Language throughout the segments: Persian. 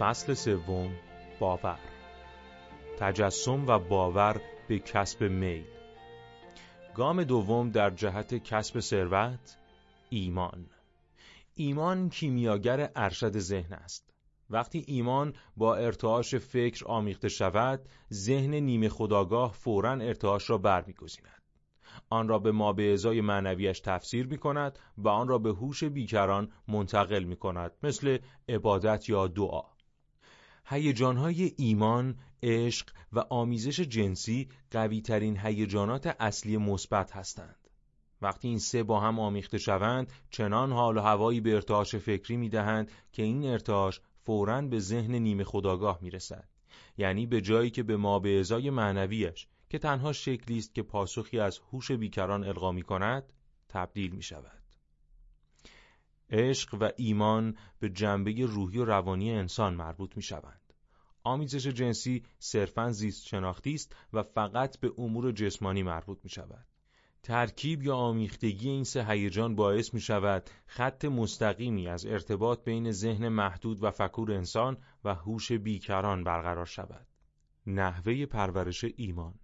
فصل سوم باور. تجسم و باور به کسب میل. گام دوم در جهت کسب ثروت ایمان. ایمان کیمیاگر ارشد ذهن است. وقتی ایمان با ارتعاش فکر آمیخته شود ذهن نیمه خداگاه فورا ارتعاش را برمیگزیند. آن را به ما به ازای معنویش تفسیر می کند و آن را به هوش بیکران منتقل می کند مثل عبادت یا دعا. هیجانهای ایمان، عشق و آمیزش جنسی قویترین هیجانات اصلی مثبت هستند. وقتی این سه با هم آمیخته شوند، چنان حال و هوایی به ارتعاش فکری می دهند که این ارتعاش فوراً به ذهن نیمه خداگاه می رسد. یعنی به جایی که به ما به ازای معنویش که تنها شکلی است که پاسخی از هوش بیکران القا می کند تبدیل می شود. عشق و ایمان به جنبه روحی و روانی انسان مربوط می شوند. آمیزش جنسی صرفاً زیست شناختی است و فقط به امور جسمانی مربوط می شود. ترکیب یا آمیختگی این سه هیجان باعث می شود خط مستقیمی از ارتباط بین ذهن محدود و فکور انسان و هوش بیکران برقرار شود. نحوه پرورش ایمان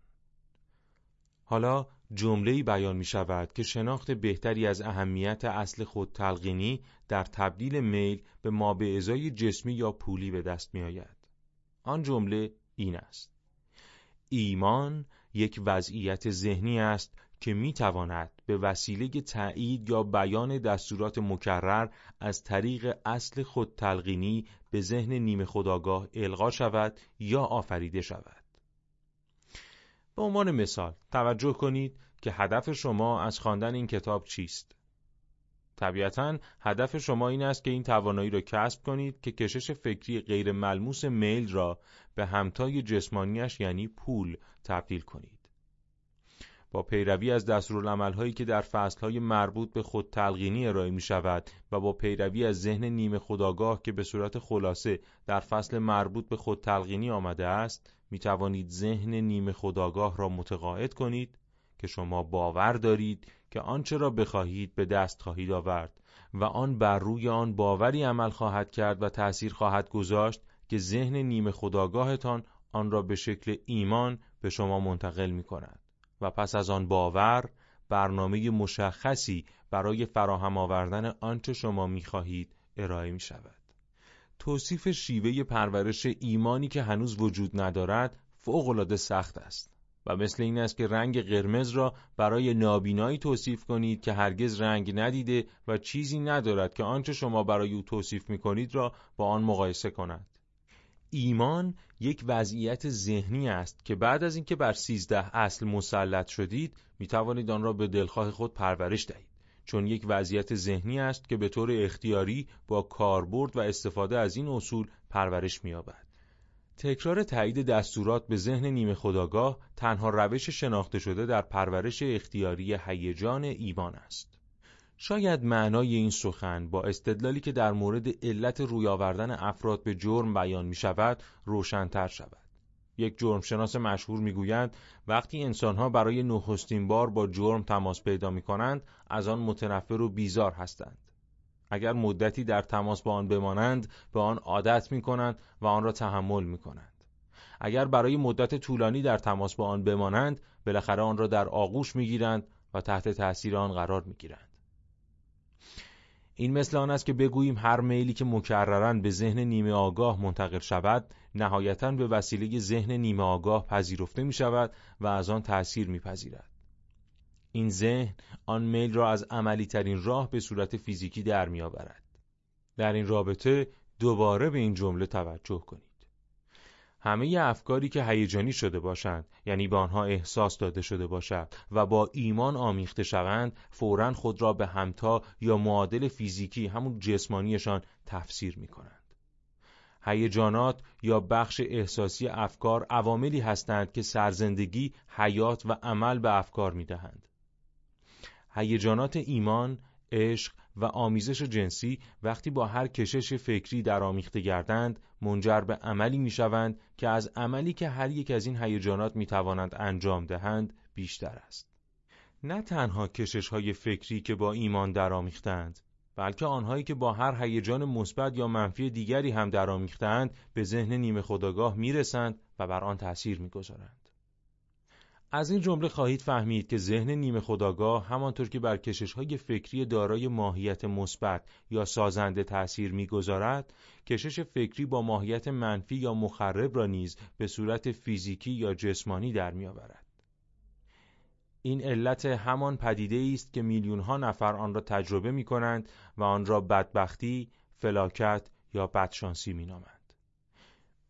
حالا جمله‌ای بیان می شود که شناخت بهتری از اهمیت اصل خود تلقینی در تبدیل میل به ما به ازای جسمی یا پولی به دست می آید. آن جمله این است. ایمان یک وضعیت ذهنی است که می تواند به وسیله تایید یا بیان دستورات مکرر از طریق اصل خود تلقینی به ذهن نیمه خداگاه القا شود یا آفریده شود. به عنوان مثال توجه کنید که هدف شما از خواندن این کتاب چیست؟ طبیعتا هدف شما این است که این توانایی را کسب کنید که کشش فکری غیر ملموس میل را به همتای جسمانیش یعنی پول تبدیل کنید. با پیروی از دستورالعملهایی که در فصلهای مربوط به خود تلقینی ارائه می شود و با پیروی از ذهن نیمه خداگاه که به صورت خلاصه در فصل مربوط به خود تلقینی آمده است می توانید ذهن نیمه خداگاه را متقاعد کنید که شما باور دارید که آنچه را بخواهید به دست خواهید آورد و آن بر روی آن باوری عمل خواهد کرد و تأثیر خواهد گذاشت که ذهن نیمه خداگاهتان آن را به شکل ایمان به شما منتقل می کند و پس از آن باور برنامه مشخصی برای فراهم آوردن آنچه شما می خواهید ارائه می شود. توصیف شیوه پرورش ایمانی که هنوز وجود ندارد فوق‌العاده سخت است و مثل این است که رنگ قرمز را برای نابینایی توصیف کنید که هرگز رنگ ندیده و چیزی ندارد که آنچه شما برای او توصیف می کنید را با آن مقایسه کند. ایمان یک وضعیت ذهنی است که بعد از اینکه بر سیزده اصل مسلط شدید می توانید آن را به دلخواه خود پرورش دهید. چون یک وضعیت ذهنی است که به طور اختیاری با کاربرد و استفاده از این اصول پرورش می‌یابد. تکرار تایید دستورات به ذهن نیمه خداگاه تنها روش شناخته شده در پرورش اختیاری هیجان ایمان است. شاید معنای این سخن با استدلالی که در مورد علت روی آوردن افراد به جرم بیان می شود روشنتر شود. یک جرمشناس مشهور می‌گویند وقتی انسانها برای نخستین بار با جرم تماس پیدا می کنند از آن متنفر و بیزار هستند. اگر مدتی در تماس با آن بمانند به آن عادت می کنند و آن را تحمل می کنند. اگر برای مدت طولانی در تماس با آن بمانند بالاخره آن را در آغوش می گیرند و تحت تأثیر آن قرار می گیرند. این مثل آن است که بگوییم هر میلی که مکررن به ذهن نیمه آگاه منتقل شود نهایتا به وسیله ذهن نیمه آگاه پذیرفته می شود و از آن تأثیر می پذیرد. این ذهن آن میل را از عملی ترین راه به صورت فیزیکی در می آورد. در این رابطه دوباره به این جمله توجه کنید. همه افکاری که هیجانی شده باشند یعنی به آنها احساس داده شده باشد و با ایمان آمیخته شوند فورا خود را به همتا یا معادل فیزیکی همون جسمانیشان تفسیر می کنند. هیجانات یا بخش احساسی افکار عواملی هستند که سرزندگی، حیات و عمل به افکار می دهند. هیجانات ایمان، عشق و آمیزش جنسی وقتی با هر کشش فکری در آمیخته گردند منجر به عملی می شوند که از عملی که هر یک از این هیجانات می توانند انجام دهند بیشتر است. نه تنها کشش های فکری که با ایمان در آمیختند بلکه آنهایی که با هر هیجان مثبت یا منفی دیگری هم درآمیخته‌اند به ذهن نیمه خداگاه می‌رسند و بر آن تأثیر می‌گذارند. از این جمله خواهید فهمید که ذهن نیمه خداگاه همانطور که بر کشش های فکری دارای ماهیت مثبت یا سازنده تأثیر می‌گذارد، کشش فکری با ماهیت منفی یا مخرب را نیز به صورت فیزیکی یا جسمانی در میآورد. این علت همان پدیده است که میلیون ها نفر آن را تجربه می کنند و آن را بدبختی، فلاکت یا بدشانسی می نامند.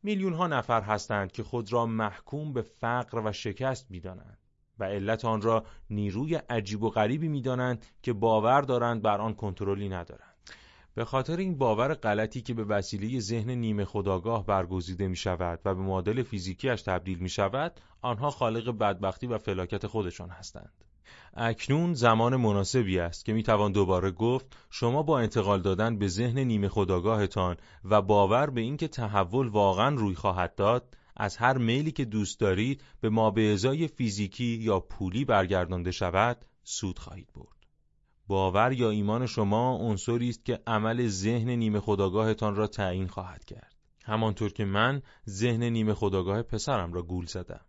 میلیون ها نفر هستند که خود را محکوم به فقر و شکست می دانند و علت آن را نیروی عجیب و غریبی می دانند که باور دارند بر آن کنترلی ندارند. به خاطر این باور غلطی که به وسیله ذهن نیمه خداگاه برگزیده می شود و به مدل فیزیکیش تبدیل می شود آنها خالق بدبختی و فلاکت خودشان هستند اکنون زمان مناسبی است که می توان دوباره گفت شما با انتقال دادن به ذهن نیمه خداگاهتان و باور به اینکه تحول واقعا روی خواهد داد از هر میلی که دوست دارید به ما به ازای فیزیکی یا پولی برگردانده شود سود خواهید برد. باور یا ایمان شما عنصری است که عمل ذهن نیمه خداگاهتان را تعیین خواهد کرد. همانطور که من ذهن نیمه خداگاه پسرم را گول زدم.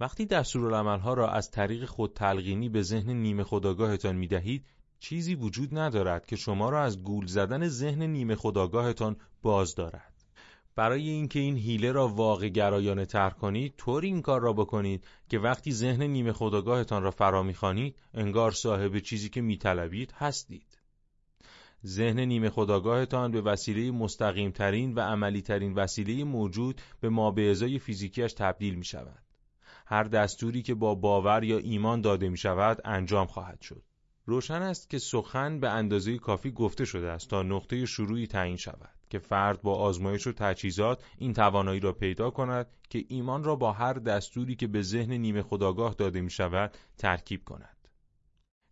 وقتی دستورالعملها را از طریق خود تلقینی به ذهن نیمه خداگاهتان می دهید چیزی وجود ندارد که شما را از گول زدن ذهن نیمه خداگاهتان باز دارد برای اینکه این هیله را واقع گرایانه تر کنید طور این کار را بکنید که وقتی ذهن نیمه خداگاهتان را فرا می‌خوانید انگار صاحب چیزی که میطلبید هستید ذهن نیمه خداگاهتان به وسیله مستقیم ترین و عملی ترین وسیله موجود به ما به ازای فیزیکیش تبدیل می شود. هر دستوری که با باور یا ایمان داده می شود انجام خواهد شد. روشن است که سخن به اندازه کافی گفته شده است تا نقطه شروعی تعیین شود. که فرد با آزمایش و تجهیزات این توانایی را پیدا کند که ایمان را با هر دستوری که به ذهن نیمه خداگاه داده می شود ترکیب کند.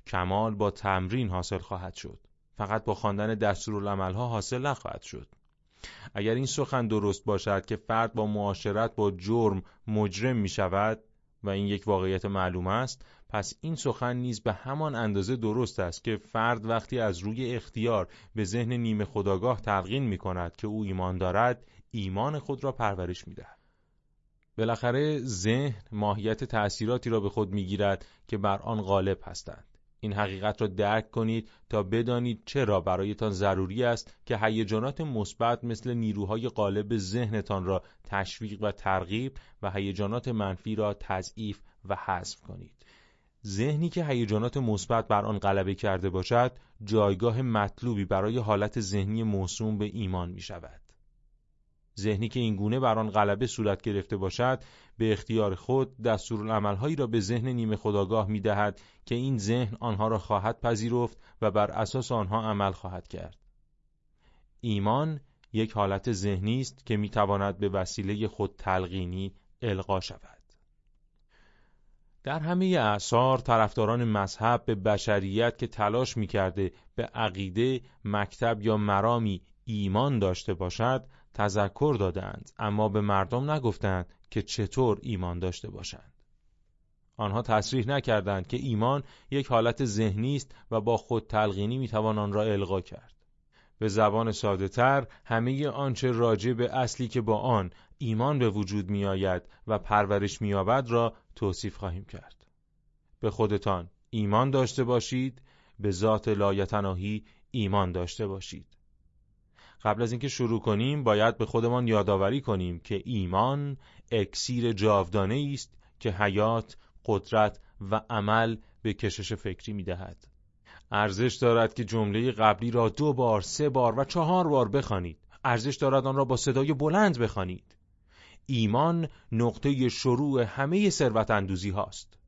کمال با تمرین حاصل خواهد شد. فقط با خواندن دستورالعملها حاصل نخواهد شد. اگر این سخن درست باشد که فرد با معاشرت با جرم مجرم می شود و این یک واقعیت معلوم است پس این سخن نیز به همان اندازه درست است که فرد وقتی از روی اختیار به ذهن نیمه خداگاه تلقین می کند که او ایمان دارد ایمان خود را پرورش می دهد. بالاخره ذهن ماهیت تأثیراتی را به خود می گیرد که بر آن غالب هستند. این حقیقت را درک کنید تا بدانید چرا برایتان ضروری است که هیجانات مثبت مثل نیروهای غالب ذهنتان را تشویق و ترغیب و هیجانات منفی را تضعیف و حذف کنید. ذهنی که هیجانات مثبت بر آن غلبه کرده باشد جایگاه مطلوبی برای حالت ذهنی موسوم به ایمان می شود. ذهنی که اینگونه بر آن غلبه صورت گرفته باشد به اختیار خود دستورالعملهایی را به ذهن نیمه خداگاه می دهد که این ذهن آنها را خواهد پذیرفت و بر اساس آنها عمل خواهد کرد. ایمان یک حالت ذهنی است که می تواند به وسیله خود تلقینی القا شود. در همه اعثار طرفداران مذهب به بشریت که تلاش می‌کرده به عقیده مکتب یا مرامی ایمان داشته باشد تذکر دادند اما به مردم نگفتند که چطور ایمان داشته باشند آنها تصریح نکردند که ایمان یک حالت ذهنی است و با خود تلقینی می‌توان آن را القا کرد به زبان ساده تر همه آنچه راجع به اصلی که با آن ایمان به وجود می آید و پرورش می را توصیف خواهیم کرد. به خودتان ایمان داشته باشید، به ذات لایتناهی ایمان داشته باشید. قبل از اینکه شروع کنیم باید به خودمان یادآوری کنیم که ایمان اکسیر جاودانه است که حیات، قدرت و عمل به کشش فکری می دهد. ارزش دارد که جمله قبلی را دو بار، سه بار و چهار بار بخوانید. ارزش دارد آن را با صدای بلند بخوانید. ایمان نقطه شروع همه ثروت اندوزی هاست.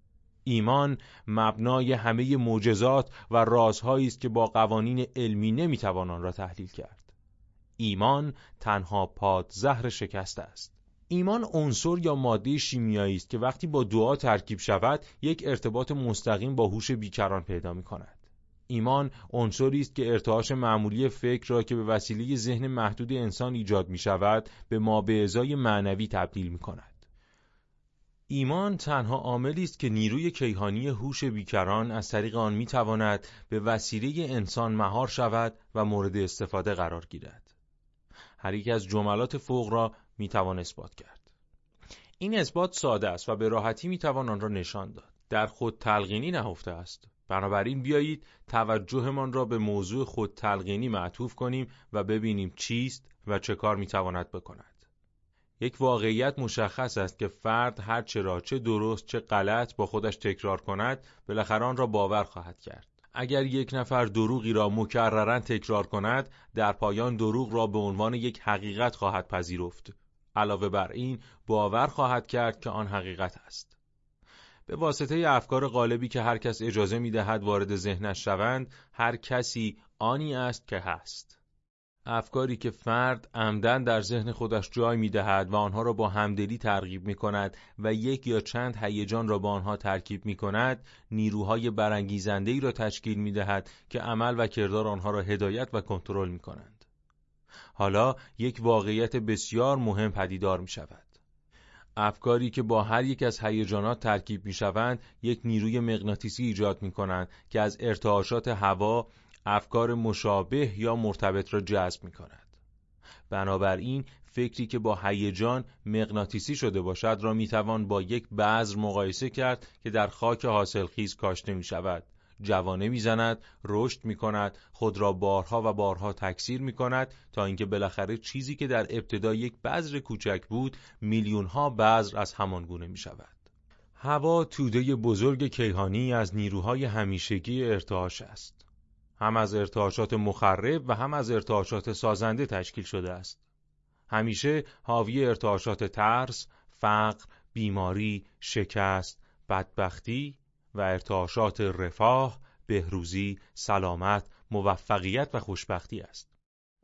ایمان مبنای همه معجزات و رازهایی است که با قوانین علمی نمی‌توان آن را تحلیل کرد. ایمان تنها پاد زهر شکست است. ایمان عنصر یا ماده شیمیایی است که وقتی با دعا ترکیب شود یک ارتباط مستقیم با هوش بیکران پیدا می کند. ایمان عنصری است که ارتعاش معمولی فکر را که به وسیله ذهن محدود انسان ایجاد می شود به ما به ازای معنوی تبدیل می کند. ایمان تنها عاملی است که نیروی کیهانی هوش بیکران از طریق آن می‌تواند به وسیله انسان مهار شود و مورد استفاده قرار گیرد. هر یک از جملات فوق را می‌توان اثبات کرد. این اثبات ساده است و به راحتی می‌توان آن را نشان داد. در خود تلقینی نهفته است. بنابراین بیایید توجهمان را به موضوع خود تلقینی معطوف کنیم و ببینیم چیست و چه کار می‌تواند بکند. یک واقعیت مشخص است که فرد هر چه را چه درست چه غلط با خودش تکرار کند بالاخره آن را باور خواهد کرد اگر یک نفر دروغی را مکررن تکرار کند در پایان دروغ را به عنوان یک حقیقت خواهد پذیرفت. علاوه بر این باور خواهد کرد که آن حقیقت است. به واسطه افکار غالبی که هر کس اجازه می دهد وارد ذهنش شوند هر کسی آنی است که هست. افکاری که فرد عمدن در ذهن خودش جای می دهد و آنها را با همدلی ترغیب می کند و یک یا چند هیجان را با آنها ترکیب می کند نیروهای برانگیزنده ای را تشکیل می دهد که عمل و کردار آنها را هدایت و کنترل می کنند. حالا یک واقعیت بسیار مهم پدیدار می شود. افکاری که با هر یک از هیجانات ترکیب می شوند یک نیروی مغناطیسی ایجاد می کنند که از ارتعاشات هوا افکار مشابه یا مرتبط را جذب می کند. بنابراین فکری که با هیجان مغناطیسی شده باشد را می توان با یک بذر مقایسه کرد که در خاک حاصلخیز کاشته می شود. جوانه می‌زند، رشد می کند، خود را بارها و بارها تکثیر می کند تا اینکه بالاخره چیزی که در ابتدا یک بذر کوچک بود میلیون ها بذر از همان گونه می شود. هوا توده بزرگ کیهانی از نیروهای همیشگی ارتعاش است. هم از ارتعاشات مخرب و هم از ارتعاشات سازنده تشکیل شده است. همیشه حاوی ارتعاشات ترس، فقر، بیماری، شکست، بدبختی و ارتعاشات رفاه، بهروزی، سلامت، موفقیت و خوشبختی است.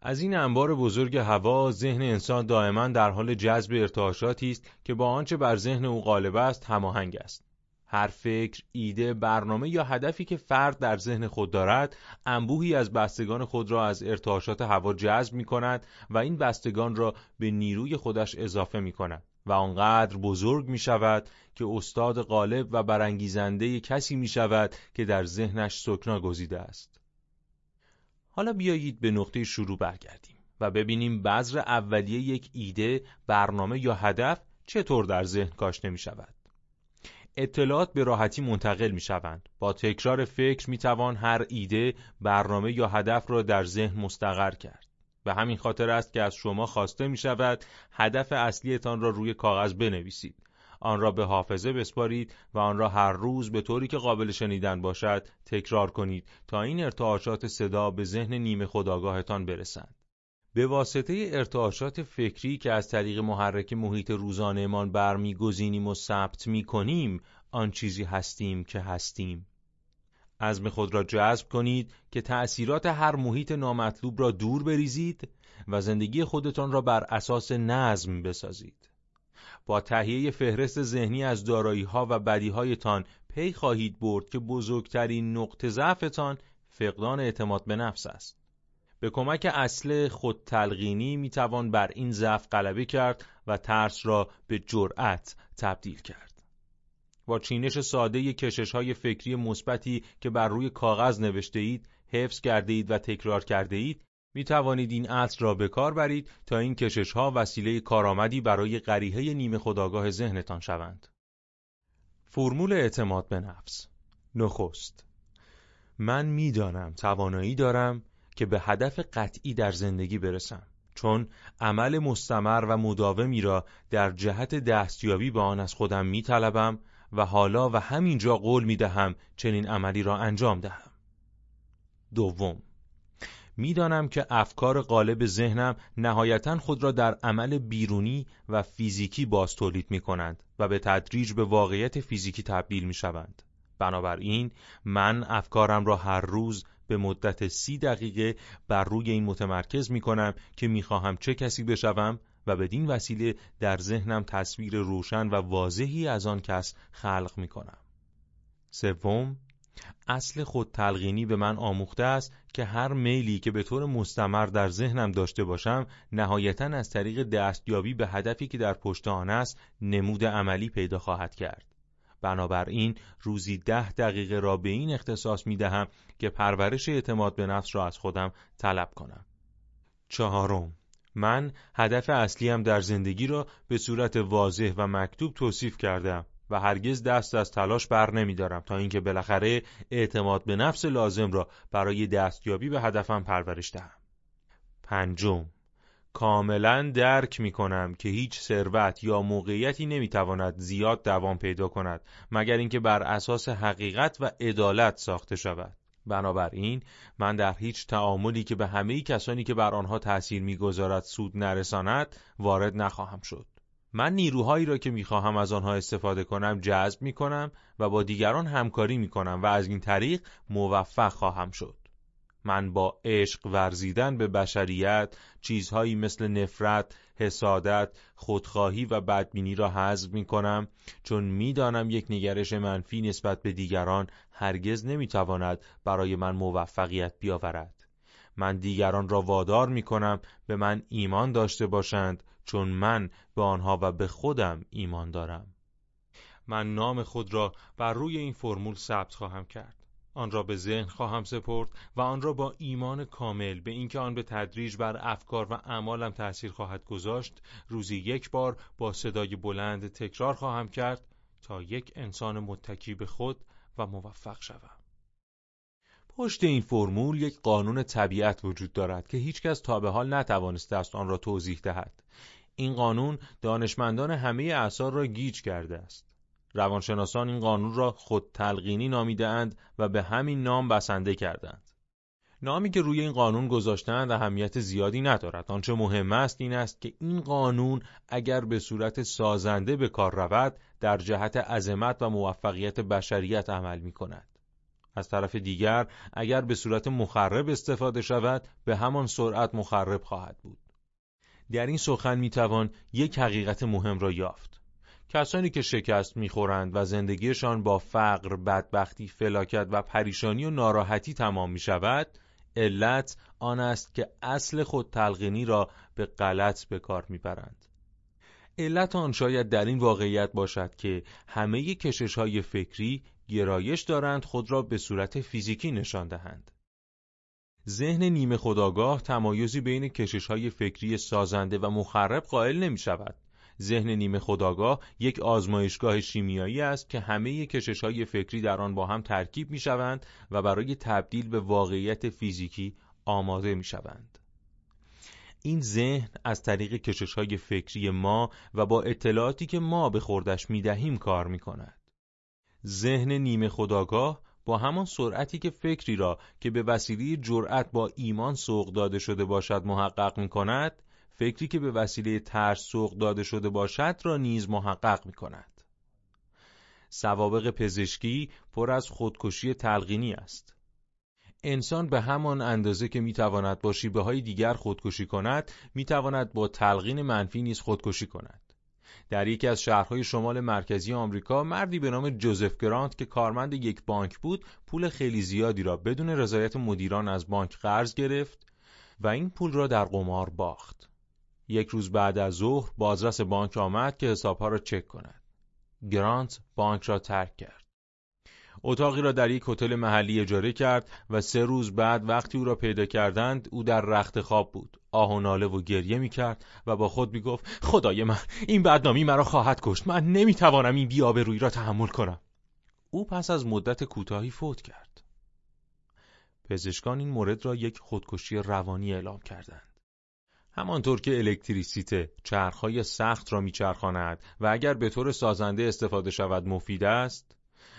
از این انبار بزرگ هوا ذهن انسان دائما در حال جذب ارتعاشاتی است که با آنچه بر ذهن او غالب است هماهنگ است. هر فکر، ایده، برنامه یا هدفی که فرد در ذهن خود دارد، انبوهی از بستگان خود را از ارتعاشات هوا جذب می کند و این بستگان را به نیروی خودش اضافه می کند و آنقدر بزرگ می شود که استاد غالب و برانگیزنده کسی می شود که در ذهنش سکنا گزیده است. حالا بیایید به نقطه شروع برگردیم و ببینیم بذر اولیه یک ایده، برنامه یا هدف چطور در ذهن کاشته می شود. اطلاعات به راحتی منتقل می شوند. با تکرار فکر می توان هر ایده، برنامه یا هدف را در ذهن مستقر کرد. و همین خاطر است که از شما خواسته می شود هدف اصلیتان را روی کاغذ بنویسید. آن را به حافظه بسپارید و آن را هر روز به طوری که قابل شنیدن باشد تکرار کنید تا این ارتعاشات صدا به ذهن نیمه خداگاهتان برسند. به واسطه ارتعاشات فکری که از طریق محرک محیط روزانهمان برمیگزینیم و ثبت می‌کنیم آن چیزی هستیم که هستیم. عزم خود را جذب کنید که تأثیرات هر محیط نامطلوب را دور بریزید و زندگی خودتان را بر اساس نظم بسازید. با تهیه فهرست ذهنی از دارایی ها و بدی هایتان پی خواهید برد که بزرگترین نقطه ضعفتان فقدان اعتماد به نفس است. به کمک اصل خود تلقینی می توان بر این ضعف غلبه کرد و ترس را به جرأت تبدیل کرد. با چینش ساده کشش های فکری مثبتی که بر روی کاغذ نوشته اید، حفظ کرده اید و تکرار کرده اید، می توانید این اصل را به کار برید تا این کشش ها وسیله کارآمدی برای غریحه نیمه خداگاه ذهنتان شوند. فرمول اعتماد به نفس نخست من می‌دانم توانایی دارم که به هدف قطعی در زندگی برسم چون عمل مستمر و مداومی را در جهت دستیابی به آن از خودم می طلبم و حالا و همینجا قول می دهم چنین عملی را انجام دهم دوم می‌دانم که افکار غالب ذهنم نهایتا خود را در عمل بیرونی و فیزیکی باز تولید می کنند و به تدریج به واقعیت فیزیکی تبدیل می شوند. بنابراین من افکارم را هر روز به مدت سی دقیقه بر روی این متمرکز می کنم که می خواهم چه کسی بشوم و بدین وسیله در ذهنم تصویر روشن و واضحی از آن کس خلق می کنم. سوم اصل خود تلقینی به من آموخته است که هر میلی که به طور مستمر در ذهنم داشته باشم نهایتا از طریق دستیابی به هدفی که در پشت آن است نمود عملی پیدا خواهد کرد بنابراین روزی ده دقیقه را به این اختصاص می دهم که پرورش اعتماد به نفس را از خودم طلب کنم چهارم من هدف اصلیم در زندگی را به صورت واضح و مکتوب توصیف کردم و هرگز دست از تلاش بر نمیدارم تا اینکه بالاخره اعتماد به نفس لازم را برای دستیابی به هدفم پرورش دهم. پنجم کاملا درک می کنم که هیچ ثروت یا موقعیتی نمی‌تواند زیاد دوام پیدا کند مگر اینکه بر اساس حقیقت و عدالت ساخته شود. بنابراین من در هیچ تعاملی که به همه کسانی که بر آنها تأثیر می‌گذارد سود نرساند وارد نخواهم شد. من نیروهایی را که می‌خواهم از آنها استفاده کنم جذب می‌کنم و با دیگران همکاری می‌کنم و از این طریق موفق خواهم شد. من با عشق ورزیدن به بشریت چیزهایی مثل نفرت، حسادت، خودخواهی و بدبینی را حذف می کنم چون می‌دانم یک نگرش منفی نسبت به دیگران هرگز نمی‌تواند برای من موفقیت بیاورد. من دیگران را وادار می کنم به من ایمان داشته باشند چون من به آنها و به خودم ایمان دارم. من نام خود را بر روی این فرمول ثبت خواهم کرد. آن را به ذهن خواهم سپرد و آن را با ایمان کامل به اینکه آن به تدریج بر افکار و اعمالم تأثیر خواهد گذاشت روزی یک بار با صدای بلند تکرار خواهم کرد تا یک انسان متکی به خود و موفق شوم. پشت این فرمول یک قانون طبیعت وجود دارد که هیچکس تا به حال نتوانسته است آن را توضیح دهد. این قانون دانشمندان همه اعصار را گیج کرده است. روانشناسان این قانون را خود تلقینی نامیده اند و به همین نام بسنده کردند. نامی که روی این قانون گذاشتند اهمیت زیادی ندارد. آنچه مهم است این است که این قانون اگر به صورت سازنده به کار رود در جهت عظمت و موفقیت بشریت عمل می کند. از طرف دیگر اگر به صورت مخرب استفاده شود به همان سرعت مخرب خواهد بود. در این سخن می‌توان یک حقیقت مهم را یافت. کسانی که شکست می‌خورند و زندگیشان با فقر، بدبختی، فلاکت و پریشانی و ناراحتی تمام می شود، علت آن است که اصل خود تلقینی را به غلط به کار می‌برند. علت آن شاید در این واقعیت باشد که همه کشش های فکری گرایش دارند خود را به صورت فیزیکی نشان دهند. ذهن نیمه خداگاه تمایزی بین کشش های فکری سازنده و مخرب قائل نمی شود. ذهن نیمه خداگاه یک آزمایشگاه شیمیایی است که همه کشش های فکری در آن با هم ترکیب می شوند و برای تبدیل به واقعیت فیزیکی آماده می شوند. این ذهن از طریق کشش های فکری ما و با اطلاعاتی که ما به خوردش می دهیم کار می کند. ذهن نیمه خداگاه با همان سرعتی که فکری را که به وسیله جرأت با ایمان سوق داده شده باشد محقق می کند فکری که به وسیله ترس سوق داده شده باشد را نیز محقق می کند سوابق پزشکی پر از خودکشی تلقینی است. انسان به همان اندازه که می‌تواند با شیبه های دیگر خودکشی کند می‌تواند با تلقین منفی نیز خودکشی کند. در یکی از شهرهای شمال مرکزی آمریکا مردی به نام جوزف گرانت که کارمند یک بانک بود پول خیلی زیادی را بدون رضایت مدیران از بانک قرض گرفت و این پول را در قمار باخت. یک روز بعد از ظهر بازرس بانک آمد که حسابها را چک کند. گرانت بانک را ترک کرد. اتاقی را در یک هتل محلی اجاره کرد و سه روز بعد وقتی او را پیدا کردند او در رخت خواب بود. آه و ناله و گریه می کرد و با خود می گفت خدای من این بدنامی مرا خواهد کشت. من نمی توانم این روی را تحمل کنم. او پس از مدت کوتاهی فوت کرد. پزشکان این مورد را یک خودکشی روانی اعلام کردند. همانطور که الکتریسیته چرخهای سخت را میچرخاند و اگر به طور سازنده استفاده شود مفید است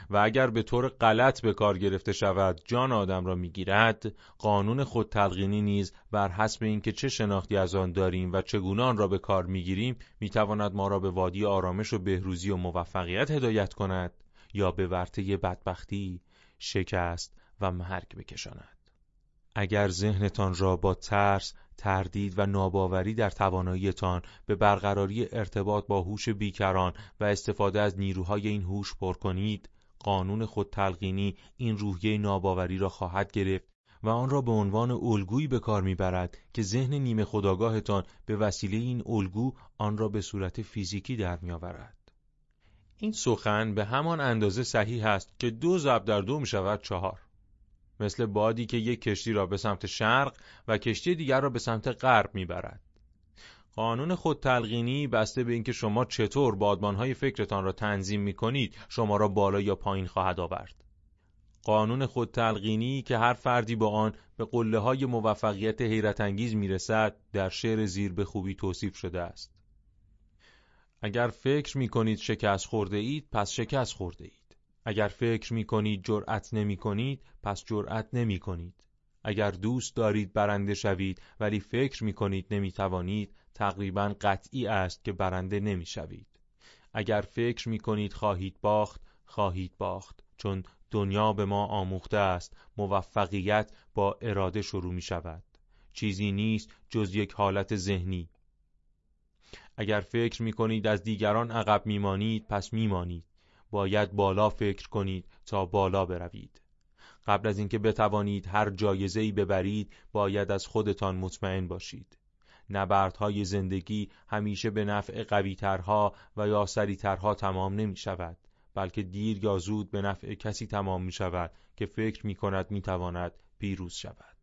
و اگر به طور غلط به کار گرفته شود جان آدم را می‌گیرد قانون خود تلقینی نیز بر حسب اینکه چه شناختی از آن داریم و چگونه آن را به کار می‌گیریم می‌تواند ما را به وادی آرامش و بهروزی و موفقیت هدایت کند یا به ورطه بدبختی شکست و مرگ بکشاند. اگر ذهنتان را با ترس تردید و ناباوری در تواناییتان به برقراری ارتباط با هوش بیکران و استفاده از نیروهای این هوش پر کنید قانون خودتلقینی این روحیه ناباوری را خواهد گرفت و آن را به عنوان الگویی به کار می‌برد که ذهن نیمه خداگاهتان به وسیله این الگو آن را به صورت فیزیکی در میآورد. این سخن به همان اندازه صحیح است که دو ضرب در دو می شود چهار. مثل بادی که یک کشتی را به سمت شرق و کشتی دیگر را به سمت غرب می‌برد. قانون خودتلقینی بسته به اینکه شما چطور بادبانهای فکرتان را تنظیم می کنید شما را بالا یا پایین خواهد آورد. قانون خودتلقینی که هر فردی با آن به قله های موفقیت حیرت انگیز می رسد در شعر زیر به خوبی توصیف شده است. اگر فکر می کنید شکست خورده اید پس شکست خورده اید. اگر فکر می کنید جرأت نمی کنید پس جرأت نمی کنید. اگر دوست دارید برنده شوید ولی فکر می کنید نمی توانید تقریبا قطعی است که برنده نمی شوید. اگر فکر می کنید خواهید باخت خواهید باخت چون دنیا به ما آموخته است موفقیت با اراده شروع می شود چیزی نیست جز یک حالت ذهنی اگر فکر می کنید از دیگران عقب میمانید پس میمانید باید بالا فکر کنید تا بالا بروید. قبل از اینکه بتوانید هر ای ببرید باید از خودتان مطمئن باشید. نبردهای زندگی همیشه به نفع قویترها و یا سریترها تمام نمی شود بلکه دیر یا زود به نفع کسی تمام می شود که فکر می کند می تواند پیروز شود.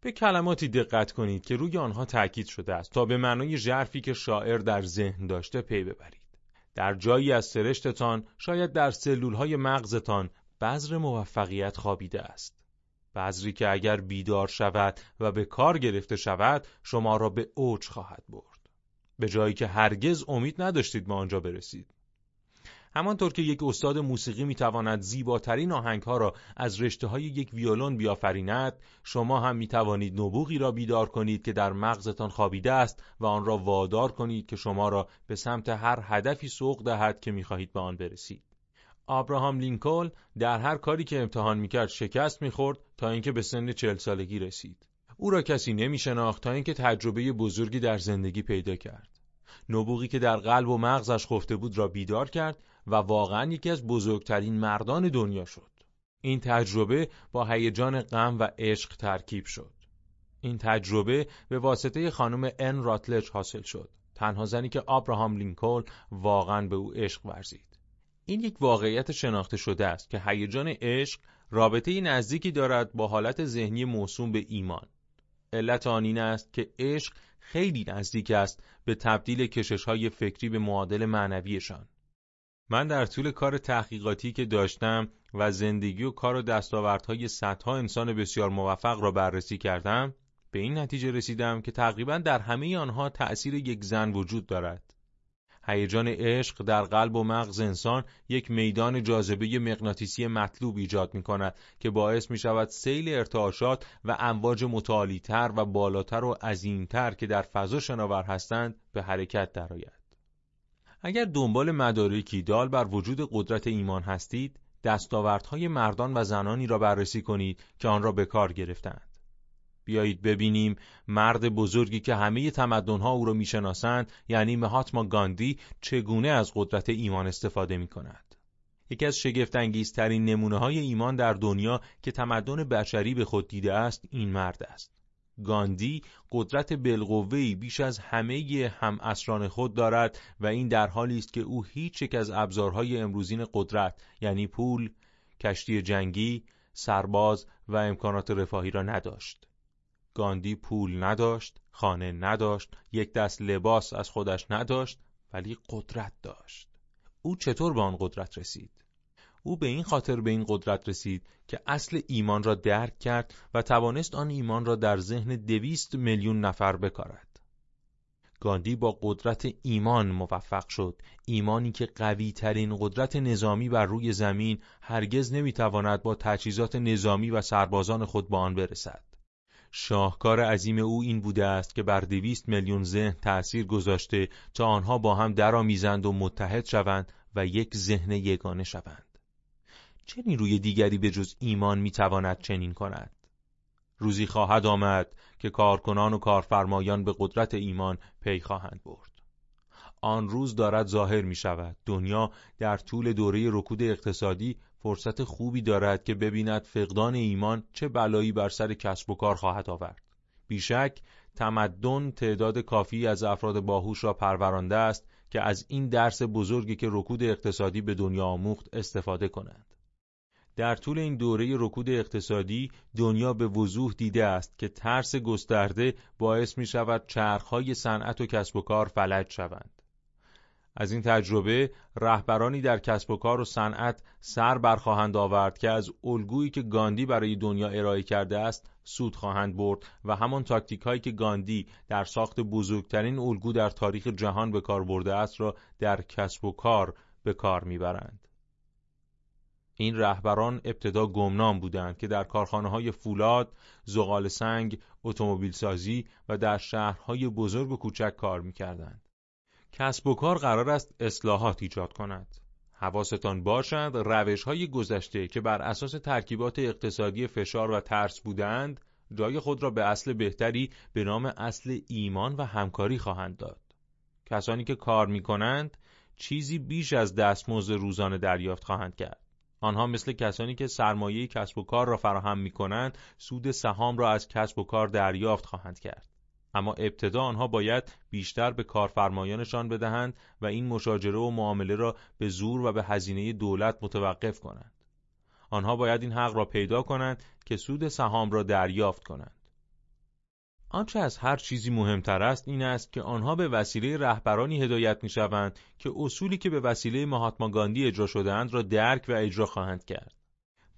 به کلماتی دقت کنید که روی آنها تأکید شده است تا به معنای ژرفی که شاعر در ذهن داشته پی ببرید. در جایی از سرشتتان شاید در سلولهای مغزتان بذر موفقیت خوابیده است. بذری که اگر بیدار شود و به کار گرفته شود شما را به اوج خواهد برد. به جایی که هرگز امید نداشتید به آنجا برسید. همانطور که یک استاد موسیقی می‌تواند زیباترین آهنگها را از رشته های یک ویولون بیافریند شما هم می‌توانید نبوغی را بیدار کنید که در مغزتان خوابیده است و آن را وادار کنید که شما را به سمت هر هدفی سوق دهد که می‌خواهید به آن برسید. آبراهام لینکلن در هر کاری که امتحان می‌کرد شکست می‌خورد تا اینکه به سن چهل سالگی رسید. او را کسی نمیشناخت تا اینکه تجربه بزرگی در زندگی پیدا کرد. نبوغی که در قلب و مغزش خفته بود را بیدار کرد و واقعا یکی از بزرگترین مردان دنیا شد. این تجربه با هیجان غم و عشق ترکیب شد. این تجربه به واسطه خانم ان راتلج حاصل شد. تنها زنی که آبراهام لینکلن واقعا به او عشق ورزید. این یک واقعیت شناخته شده است که هیجان عشق رابطه نزدیکی دارد با حالت ذهنی موسوم به ایمان. علت آن این است که عشق خیلی نزدیک است به تبدیل کشش های فکری به معادل معنویشان. من در طول کار تحقیقاتی که داشتم و زندگی و کار و دستاوردهای صدها انسان بسیار موفق را بررسی کردم به این نتیجه رسیدم که تقریبا در همه آنها تأثیر یک زن وجود دارد هیجان عشق در قلب و مغز انسان یک میدان جاذبه مغناطیسی مطلوب ایجاد می کند که باعث می شود سیل ارتعاشات و امواج متعالیتر و بالاتر و عظیمتر که در فضا شناور هستند به حرکت درآید. اگر دنبال مدارکی دال بر وجود قدرت ایمان هستید دستاوردهای مردان و زنانی را بررسی کنید که آن را به کار گرفتند بیایید ببینیم مرد بزرگی که همه تمدنها او را می‌شناسند یعنی مهاتما گاندی چگونه از قدرت ایمان استفاده می کند. یکی از شگفتانگیزترین نمونه های ایمان در دنیا که تمدن بشری به خود دیده است این مرد است. گاندی قدرت بالقوه‌ای بیش از همه هم اسران خود دارد و این در حالی است که او هیچ یک از ابزارهای امروزین قدرت یعنی پول، کشتی جنگی، سرباز و امکانات رفاهی را نداشت. گاندی پول نداشت، خانه نداشت، یک دست لباس از خودش نداشت ولی قدرت داشت. او چطور به آن قدرت رسید؟ او به این خاطر به این قدرت رسید که اصل ایمان را درک کرد و توانست آن ایمان را در ذهن دویست میلیون نفر بکارد. گاندی با قدرت ایمان موفق شد. ایمانی که قوی ترین قدرت نظامی بر روی زمین هرگز نمی‌تواند با تجهیزات نظامی و سربازان خود به آن برسد. شاهکار عظیم او این بوده است که بر دویست میلیون ذهن تأثیر گذاشته تا آنها با هم درآمیزند و متحد شوند و یک ذهن یگانه شوند. چه نیروی دیگری به جز ایمان می‌تواند چنین کند؟ روزی خواهد آمد که کارکنان و کارفرمایان به قدرت ایمان پی خواهند برد. آن روز دارد ظاهر می شود دنیا در طول دوره رکود اقتصادی فرصت خوبی دارد که ببیند فقدان ایمان چه بلایی بر سر کسب و کار خواهد آورد. بیشک تمدن تعداد کافی از افراد باهوش را پرورانده است که از این درس بزرگی که رکود اقتصادی به دنیا آموخت استفاده کنند. در طول این دوره رکود اقتصادی دنیا به وضوح دیده است که ترس گسترده باعث می شود چرخهای صنعت و کسب و کار فلج شوند. از این تجربه رهبرانی در کسب و کار و صنعت سر برخواهند آورد که از الگویی که گاندی برای دنیا ارائه کرده است سود خواهند برد و همان تاکتیک هایی که گاندی در ساخت بزرگترین الگو در تاریخ جهان به کار برده است را در کسب و کار به کار می‌برند. این رهبران ابتدا گمنام بودند که در کارخانه های فولاد، زغال سنگ، اتومبیل سازی و در شهرهای بزرگ و کوچک کار می‌کردند. کسب و کار قرار است اصلاحات ایجاد کند. حواستان باشد روش های گذشته که بر اساس ترکیبات اقتصادی فشار و ترس بودند جای خود را به اصل بهتری به نام اصل ایمان و همکاری خواهند داد. کسانی که کار می کنند چیزی بیش از دستمزد روزانه دریافت خواهند کرد. آنها مثل کسانی که سرمایه کسب و کار را فراهم می کنند سود سهام را از کسب و کار دریافت خواهند کرد. اما ابتدا آنها باید بیشتر به کارفرمایانشان بدهند و این مشاجره و معامله را به زور و به هزینه دولت متوقف کنند. آنها باید این حق را پیدا کنند که سود سهام را دریافت کنند. آنچه از هر چیزی مهمتر است این است که آنها به وسیله رهبرانی هدایت می شوند که اصولی که به وسیله مهاتما گاندی اجرا شدهاند را درک و اجرا خواهند کرد.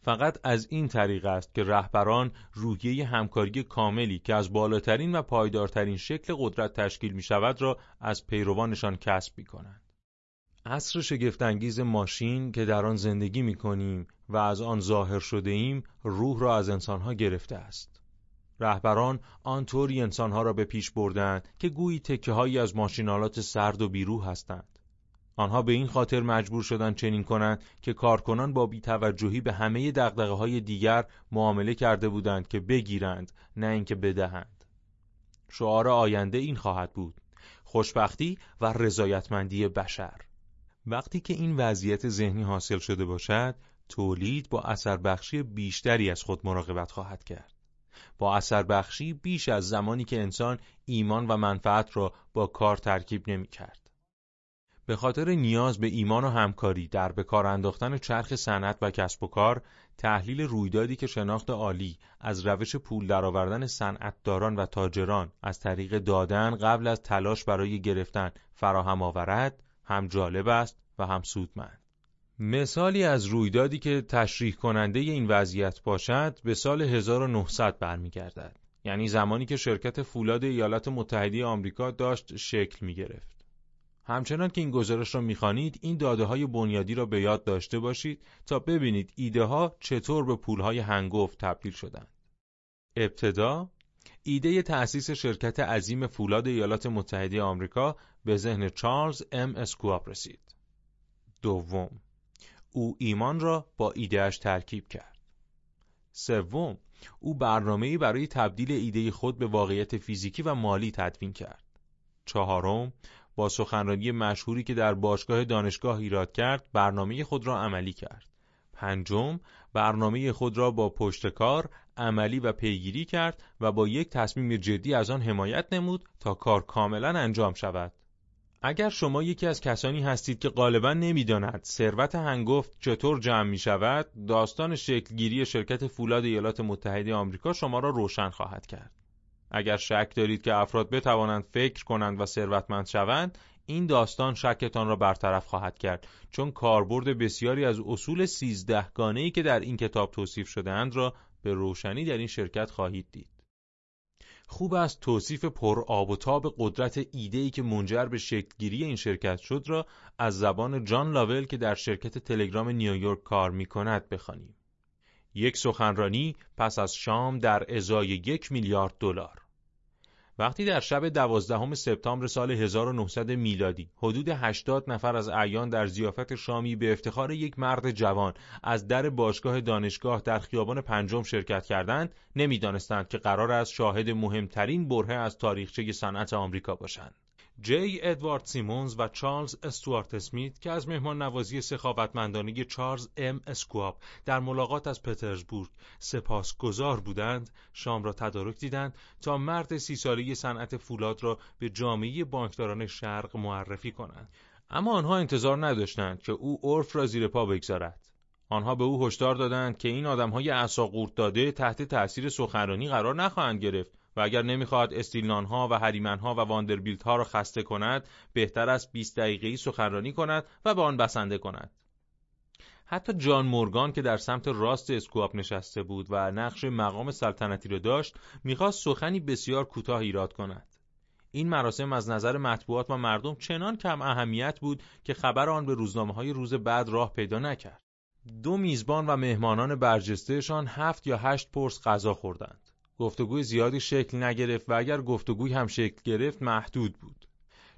فقط از این طریق است که رهبران روحیه همکاری کاملی که از بالاترین و پایدارترین شکل قدرت تشکیل می شود را از پیروانشان کسب می کنند. عصر شگفتانگیز ماشین که در آن زندگی می کنیم و از آن ظاهر شده ایم روح را از انسانها گرفته است. رهبران آنطوری انسانها را به پیش بردند که گویی تکه هایی از ماشینالات سرد و بیروح هستند. آنها به این خاطر مجبور شدند چنین کنند که کارکنان با بیتوجهی به همه دقدقه های دیگر معامله کرده بودند که بگیرند نه اینکه بدهند. شعار آینده این خواهد بود خوشبختی و رضایتمندی بشر وقتی که این وضعیت ذهنی حاصل شده باشد تولید با اثر بخشی بیشتری از خود مراقبت خواهد کرد با اثر بخشی بیش از زمانی که انسان ایمان و منفعت را با کار ترکیب نمی کرد. به خاطر نیاز به ایمان و همکاری در به کار انداختن چرخ صنعت و کسب و کار تحلیل رویدادی که شناخت عالی از روش پول درآوردن صنعتداران و تاجران از طریق دادن قبل از تلاش برای گرفتن فراهم آورد هم جالب است و هم سودمند مثالی از رویدادی که تشریح کننده این وضعیت باشد به سال 1900 برمیگردد یعنی زمانی که شرکت فولاد ایالات متحده آمریکا داشت شکل می گرفت. همچنان که این گزارش را می‌خوانید این داده های بنیادی را به یاد داشته باشید تا ببینید ایده ها چطور به پول های هنگفت تبدیل شدند. ابتدا ایده تأسیس شرکت عظیم فولاد ایالات متحده آمریکا به ذهن چارلز ام اسکواب رسید. دوم او ایمان را با ایدهش ترکیب کرد. سوم او برنامه‌ای برای تبدیل ایده خود به واقعیت فیزیکی و مالی تدوین کرد. چهارم با سخنرانی مشهوری که در باشگاه دانشگاه ایراد کرد برنامه خود را عملی کرد. پنجم برنامه خود را با پشتکار عملی و پیگیری کرد و با یک تصمیم جدی از آن حمایت نمود تا کار کاملا انجام شود. اگر شما یکی از کسانی هستید که غالبا نمی‌داند ثروت هنگفت چطور جمع می شود، داستان شکلگیری شرکت فولاد ایالات متحده آمریکا شما را روشن خواهد کرد. اگر شک دارید که افراد بتوانند فکر کنند و ثروتمند شوند این داستان شکتان را برطرف خواهد کرد چون کاربرد بسیاری از اصول ای که در این کتاب توصیف شدهاند را به روشنی در این شرکت خواهید دید. خوب است توصیف پر آب و تاب قدرت ای که منجر به شکلگیری این شرکت شد را از زبان جان لاول که در شرکت تلگرام نیویورک کار می کند بخوانیم. یک سخنرانی پس از شام در ازای یک میلیارد دلار وقتی در شب دوازدهم سپتامبر سال 1900 میلادی حدود 80 نفر از اعیان در زیافت شامی به افتخار یک مرد جوان از در باشگاه دانشگاه در خیابان پنجم شرکت کردند نمی‌دانستند که قرار است شاهد مهمترین برهه از تاریخچه صنعت آمریکا باشند. جی ادوارد سیمونز و چارلز استوارت اسمیت که از مهمان نوازی سخاوتمندانه چارلز ام اسکواب در ملاقات از پترزبورگ سپاسگزار بودند شام را تدارک دیدند تا مرد سی ساله صنعت فولاد را به جامعه بانکداران شرق معرفی کنند. اما آنها انتظار نداشتند که او عرف را زیر پا بگذارد. آنها به او هشدار دادند که این آدمهای عصا داده تحت تأثیر سخنرانی قرار نخواهند گرفت. و اگر نمی‌خواهد استیلمن‌ها و هریمنها و واندربیلت ها را خسته کند بهتر است 20 دقیقه سخنرانی کند و به آن بسنده کند. حتی جان مورگان که در سمت راست اسکواب نشسته بود و نقش مقام سلطنتی را داشت می‌خواست سخنی بسیار کوتاه ایراد کند. این مراسم از نظر مطبوعات و مردم چنان کم اهمیت بود که خبر آن به روزنامه های روز بعد راه پیدا نکرد. دو میزبان و مهمانان برجستهشان هفت یا هشت پرس غذا خوردند. گفتگوی زیادی شکل نگرفت و اگر گفتگوی هم شکل گرفت محدود بود.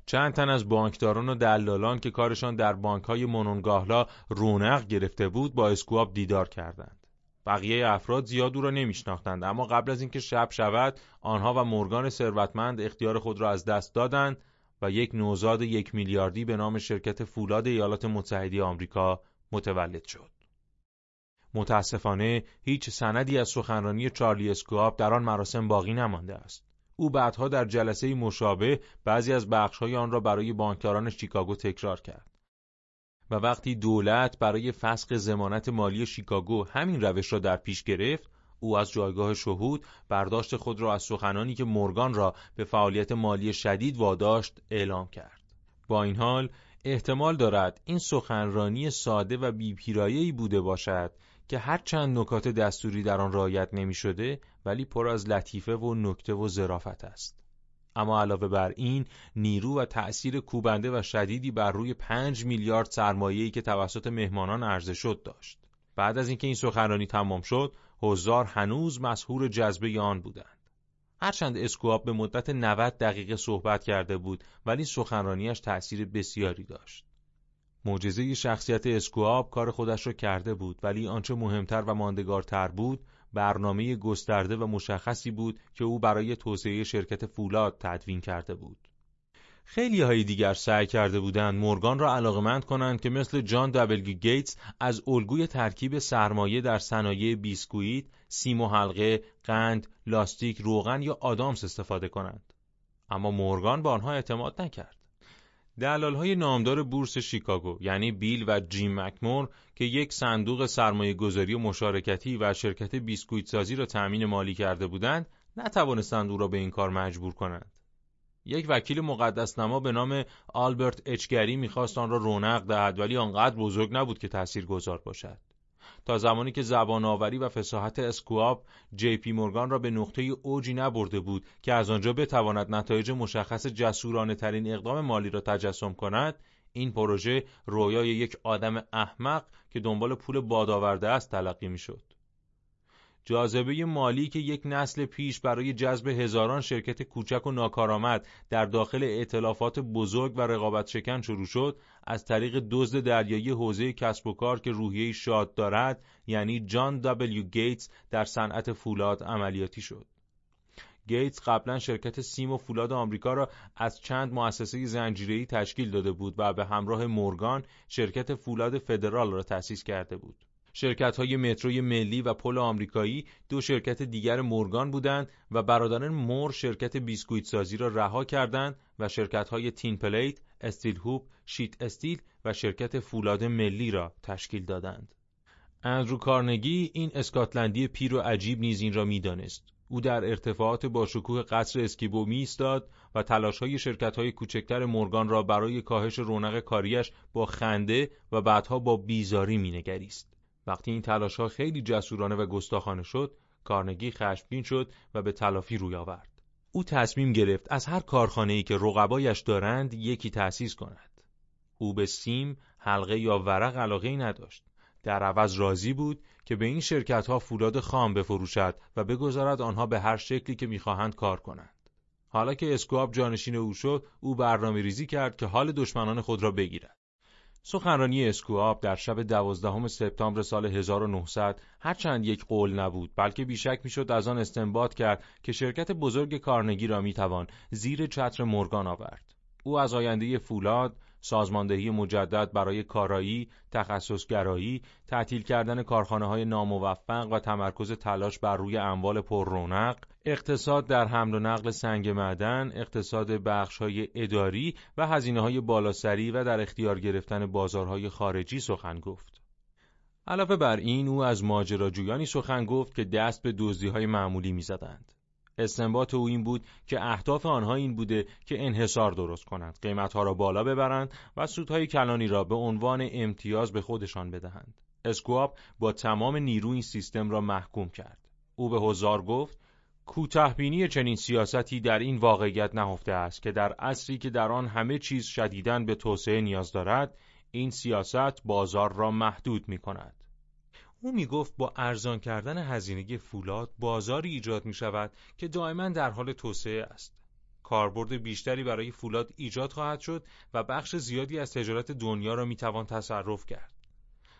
چند تن از بانکداران و دلالان که کارشان در بانکهای مونونگاهلا رونق گرفته بود با اسکواب دیدار کردند. بقیه افراد زیاد او را نمیشناختند اما قبل از اینکه شب شود آنها و مورگان ثروتمند اختیار خود را از دست دادند و یک نوزاد یک میلیاردی به نام شرکت فولاد ایالات متحده آمریکا متولد شد. متاسفانه هیچ سندی از سخنرانی چارلی اسکواب در آن مراسم باقی نمانده است. او بعدها در جلسه مشابه بعضی از بخشهای آن را برای بانکداران شیکاگو تکرار کرد. و وقتی دولت برای فسق زمانت مالی شیکاگو همین روش را در پیش گرفت، او از جایگاه شهود برداشت خود را از سخنانی که مورگان را به فعالیت مالی شدید واداشت اعلام کرد. با این حال احتمال دارد این سخنرانی ساده و بیپیرایه‌ای بوده باشد که هر چند نکات دستوری در آن رعایت نمی شده ولی پر از لطیفه و نکته و ظرافت است. اما علاوه بر این نیرو و تأثیر کوبنده و شدیدی بر روی پنج میلیارد سرمایه‌ای که توسط مهمانان عرضه شد داشت. بعد از اینکه این سخنرانی تمام شد، حضار هنوز مسهور جذبه آن بودند. هرچند اسکواب به مدت 90 دقیقه صحبت کرده بود ولی سخنرانیش تأثیر بسیاری داشت. معجزه شخصیت اسکواب کار خودش را کرده بود ولی آنچه مهمتر و ماندگارتر بود برنامه گسترده و مشخصی بود که او برای توسعه شرکت فولاد تدوین کرده بود. خیلی های دیگر سعی کرده بودند مورگان را علاقمند کنند که مثل جان دبلیو گیتس از الگوی ترکیب سرمایه در صنایع بیسکویت، سیم و حلقه، قند، لاستیک، روغن یا آدامس استفاده کنند. اما مورگان به آنها اعتماد نکرد. های نامدار بورس شیکاگو یعنی بیل و جیم مکمور که یک صندوق سرمایه گذاری و مشارکتی و شرکت بیسکویت سازی را تأمین مالی کرده بودند نتوانستند او را به این کار مجبور کنند. یک وکیل مقدس نما به نام آلبرت اچگری می‌خواست آن را رونق دهد ولی آنقدر بزرگ نبود که تأثیر گذار باشد. تا زمانی که زبان آوری و فساحت اسکواب جی پی مورگان را به نقطه اوجی نبرده بود که از آنجا بتواند نتایج مشخص جسورانه ترین اقدام مالی را تجسم کند این پروژه رویای یک آدم احمق که دنبال پول بادآورده است تلقی می‌شد. جاذبه مالی که یک نسل پیش برای جذب هزاران شرکت کوچک و ناکارآمد در داخل ائتلافات بزرگ و رقابت شکن شروع شد از طریق دزد دریایی حوزه کسب و کار که روحیه شاد دارد یعنی جان دبلیو گیتس در صنعت فولاد عملیاتی شد گیتس قبلا شرکت سیم و فولاد آمریکا را از چند مؤسسه زنجیره‌ای تشکیل داده بود و به همراه مورگان شرکت فولاد فدرال را تأسیس کرده بود. شرکت های متروی ملی و پل آمریکایی دو شرکت دیگر مورگان بودند و برادران مور شرکت بیسکویت سازی را رها کردند و شرکت های Tin Plate، Steel Hoop، Sheet Steel و شرکت فولاد ملی را تشکیل دادند. اندرو کارنگی این اسکاتلندی پیر و عجیب نیز این را می‌دانست. او در ارتفاعات با شکوه قصر اسکیبو می ایستاد و تلاش های شرکت های کوچکتر مورگان را برای کاهش رونق کاریش با خنده و بعدها با بیزاری مینگریست. وقتی این تلاش ها خیلی جسورانه و گستاخانه شد کارنگی خشمگین شد و به تلافی روی آورد او تصمیم گرفت از هر کارخانه‌ای که رقبایش دارند یکی تأسیس کند او به سیم، حلقه یا ورق علاقه نداشت در عوض راضی بود که به این شرکت ها فولاد خام بفروشد و بگذارد آنها به هر شکلی که می‌خواهند کار کنند. حالا که اسکواب جانشین او شد، او برنامه ریزی کرد که حال دشمنان خود را بگیرد. سخنرانی اسکواب در شب دوازدهم سپتامبر سال 1900 هرچند یک قول نبود بلکه بیشک می‌شد از آن استنباط کرد که شرکت بزرگ کارنگی را می‌توان زیر چتر مورگان آورد. او از آینده فولاد، سازماندهی مجدد برای کارایی، تخصصگرایی، تعطیل کردن کارخانه های ناموفق و تمرکز تلاش بر روی اموال پر رونق، اقتصاد در حمل و نقل سنگ معدن، اقتصاد بخش های اداری و هزینه های بالاسری و در اختیار گرفتن بازارهای خارجی سخن گفت. علاوه بر این او از ماجراجویانی سخن گفت که دست به های معمولی می‌زدند. استنباط او این بود که اهداف آنها این بوده که انحصار درست کنند، قیمتها را بالا ببرند و سودهای کلانی را به عنوان امتیاز به خودشان بدهند. اسکواب با تمام نیرو این سیستم را محکوم کرد. او به هزار گفت کوتهبینی چنین سیاستی در این واقعیت نهفته است که در عصری که در آن همه چیز شدیداً به توسعه نیاز دارد این سیاست بازار را محدود می کند. او می گفت با ارزان کردن هزینه فولاد بازاری ایجاد می شود که دائما در حال توسعه است. کاربرد بیشتری برای فولاد ایجاد خواهد شد و بخش زیادی از تجارت دنیا را می توان تصرف کرد.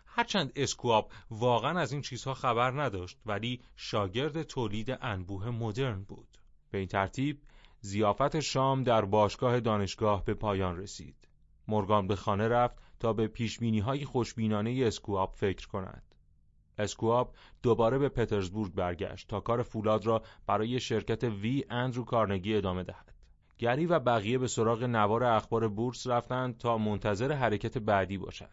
هرچند اسکواب واقعا از این چیزها خبر نداشت ولی شاگرد تولید انبوه مدرن بود. به این ترتیب زیافت شام در باشگاه دانشگاه به پایان رسید. مورگان به خانه رفت تا به پیشبینی های خوشبینانه اسکواب فکر کند. اسکواب دوباره به پترزبورگ برگشت تا کار فولاد را برای شرکت وی اندرو کارنگی ادامه دهد. گری و بقیه به سراغ نوار اخبار بورس رفتند تا منتظر حرکت بعدی باشد.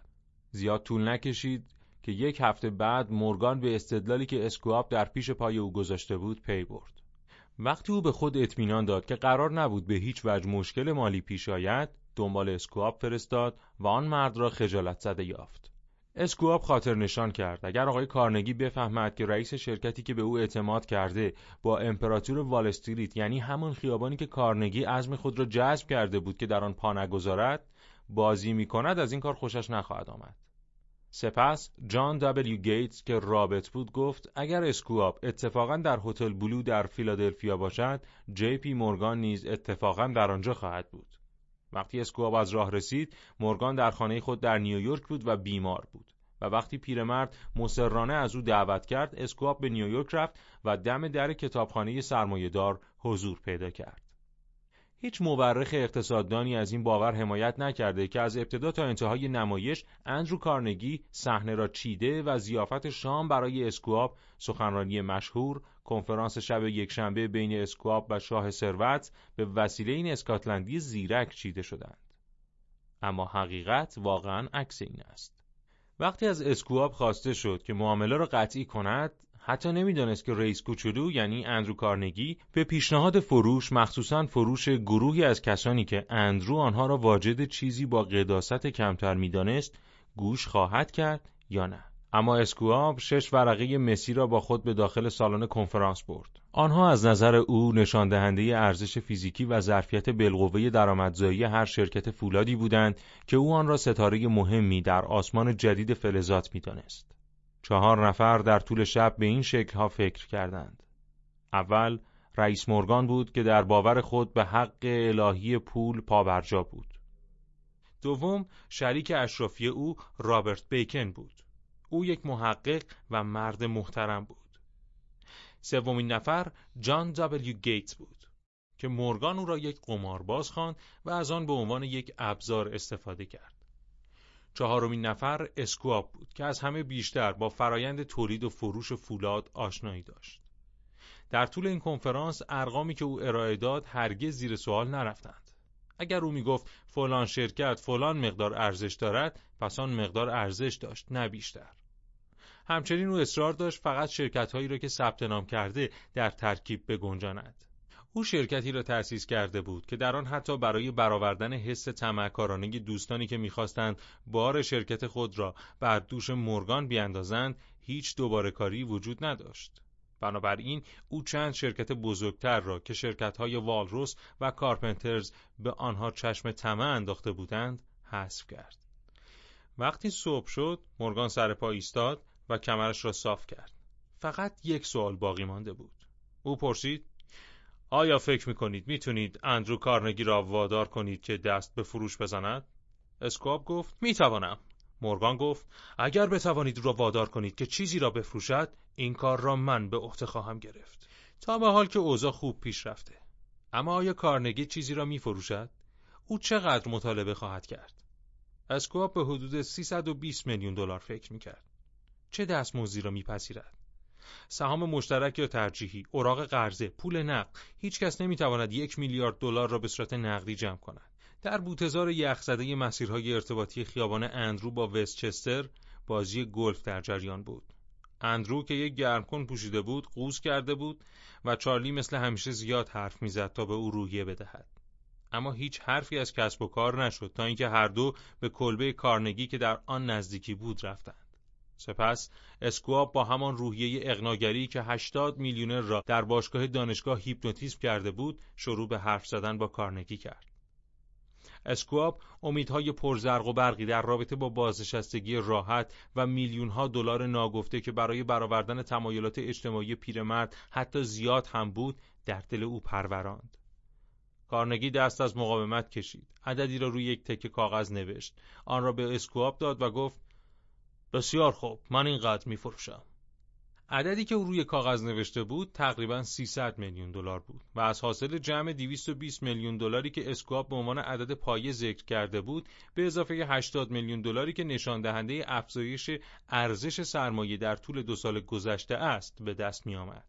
زیاد طول نکشید که یک هفته بعد مورگان به استدلالی که اسکواب در پیش پای او گذاشته بود پی برد. وقتی او به خود اطمینان داد که قرار نبود به هیچ وجه مشکل مالی پیش آید، دنبال اسکواب فرستاد و آن مرد را خجالت زده یافت. اسکواب خاطر نشان کرد اگر آقای کارنگی بفهمد که رئیس شرکتی که به او اعتماد کرده با امپراتور وال یعنی همون خیابانی که کارنگی عزم خود را جذب کرده بود که در آن پا نگذارد بازی می کند از این کار خوشش نخواهد آمد. سپس جان دبلیو گیتس که رابط بود گفت اگر اسکواب اتفاقا در هتل بلو در فیلادلفیا باشد جی پی مورگان نیز اتفاقا در آنجا خواهد بود. وقتی اسکواب از راه رسید مورگان در خانه خود در نیویورک بود و بیمار بود. و وقتی پیرمرد مصرانه از او دعوت کرد اسکواب به نیویورک رفت و دم در کتابخانه سرمایهدار حضور پیدا کرد. هیچ مورخ اقتصاددانی از این باور حمایت نکرده که از ابتدا تا انتهای نمایش اندرو کارنگی صحنه را چیده و ضیافت شام برای اسکواب سخنرانی مشهور کنفرانس شب یکشنبه بین اسکواب و شاه ثروت به وسیله این اسکاتلندی زیرک چیده شدند. اما حقیقت واقعا عکس این است. وقتی از اسکواب خواسته شد که معامله را قطعی کند حتی نمی‌دانست که رئیس کوچولو یعنی اندرو کارنگی به پیشنهاد فروش مخصوصا فروش گروهی از کسانی که اندرو آنها را واجد چیزی با قداست کمتر می‌دانست گوش خواهد کرد یا نه اما اسکواب شش ورقه مسی را با خود به داخل سالن کنفرانس برد. آنها از نظر او نشان دهنده ارزش فیزیکی و ظرفیت بالقوه درآمدزایی هر شرکت فولادی بودند که او آن را ستاره مهمی در آسمان جدید فلزات می‌دانست. چهار نفر در طول شب به این شکل ها فکر کردند. اول رئیس مورگان بود که در باور خود به حق الهی پول پابرجا بود. دوم شریک اشرافی او رابرت بیکن بود. او یک محقق و مرد محترم بود. سومین نفر جان دبلیو گیتس بود که مورگان او را یک قمارباز خواند و از آن به عنوان یک ابزار استفاده کرد. چهارمین نفر اسکواب بود که از همه بیشتر با فرایند تولید و فروش فولاد آشنایی داشت. در طول این کنفرانس ارقامی که او ارائه داد هرگز زیر سوال نرفتند. اگر او می‌گفت فلان شرکت فلان مقدار ارزش دارد پس آن مقدار ارزش داشت نه بیشتر. همچنین او اصرار داشت فقط شرکت هایی را که ثبت نام کرده در ترکیب بگنجاند. او شرکتی را تأسیس کرده بود که در آن حتی برای برآوردن حس طمعکارانه دوستانی که می‌خواستند بار شرکت خود را بر دوش مورگان بیاندازند هیچ دوباره کاری وجود نداشت. بنابراین او چند شرکت بزرگتر را که شرکت‌های والروس و کارپنترز به آنها چشم طمع انداخته بودند حذف کرد. وقتی صبح شد مورگان سر پا ایستاد و کمرش را صاف کرد. فقط یک سوال باقی مانده بود. او پرسید آیا فکر می کنید اندرو کارنگی را وادار کنید که دست به فروش بزند؟ اسکواب گفت می توانم. مورگان گفت اگر بتوانید را وادار کنید که چیزی را بفروشد این کار را من به عهده خواهم گرفت. تا به حال که اوضاع خوب پیش رفته. اما آیا کارنگی چیزی را می فروشد؟ او چقدر مطالبه خواهد کرد؟ اسکواب به حدود 320 میلیون دلار فکر می‌کرد. چه دستمزدی را میپذیرد؟ سهام مشترک یا ترجیحی، اوراق قرضه، پول نقد، هیچ کس نمی‌تواند یک میلیارد دلار را به صورت نقدی جمع کند. در بوتزار یخزده مسیرهای ارتباطی خیابان اندرو با وستچستر بازی گلف در جریان بود. اندرو که یک گرمکن پوشیده بود قوز کرده بود و چارلی مثل همیشه زیاد حرف می‌زد تا به او روحیه بدهد. اما هیچ حرفی از کسب و کار نشد تا اینکه هر دو به کلبه کارنگی که در آن نزدیکی بود رفتند. سپس اسکواب با همان روحیه اقناگری که 80 میلیونر را در باشگاه دانشگاه هیپنوتیزم کرده بود شروع به حرف زدن با کارنگی کرد. اسکواب امیدهای پرزرق و برقی در رابطه با بازنشستگی راحت و میلیونها دلار ناگفته که برای برآوردن تمایلات اجتماعی پیرمرد حتی زیاد هم بود در دل او پروراند. کارنگی دست از مقاومت کشید. عددی را روی یک تکه کاغذ نوشت. آن را به اسکواب داد و گفت بسیار خوب من اینقدر میفروشم. عددی که او روی کاغذ نوشته بود تقریبا 300 میلیون دلار بود و از حاصل جمع 220 میلیون دلاری که اسکواب به عنوان عدد پایه ذکر کرده بود به اضافه 80 میلیون دلاری که نشان دهنده افزایش ارزش سرمایه در طول دو سال گذشته است به دست می آمد.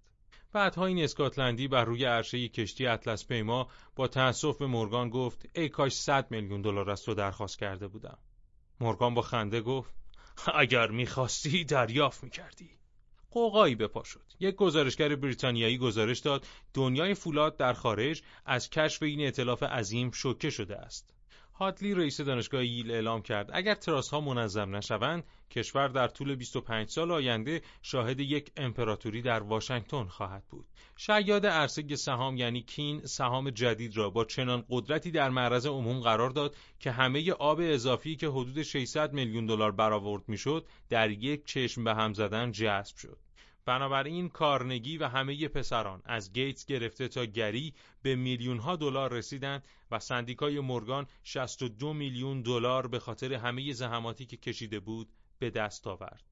بعدها این اسکاتلندی بر روی عرشه کشتی اطلس پیما با تأسف به مورگان گفت ای کاش 100 میلیون دلار از تو درخواست کرده بودم. مورگان با خنده گفت اگر می‌خواستی دریافت می‌کردی. قوقایی به پا شد. یک گزارشگر بریتانیایی گزارش داد دنیای فولاد در خارج از کشف این اطلاف عظیم شوکه شده است. هادلی رئیس دانشگاه ییل اعلام کرد. اگر تراس ها منظم نشوند کشور در طول 25 سال آینده شاهد یک امپراتوری در واشنگتن خواهد بود. شیاد عرصه سهام یعنی کین سهام جدید را با چنان قدرتی در معرض عموم قرار داد که همه آب اضافی که حدود 600 میلیون دلار برآورد می‌شد در یک چشم به هم زدن جذب شد. بنابراین کارنگی و همه پسران از گیتس گرفته تا گری به میلیون ها دلار رسیدند و سندیکای مورگان 62 میلیون دلار به خاطر همه زحماتی که کشیده بود به دست آورد.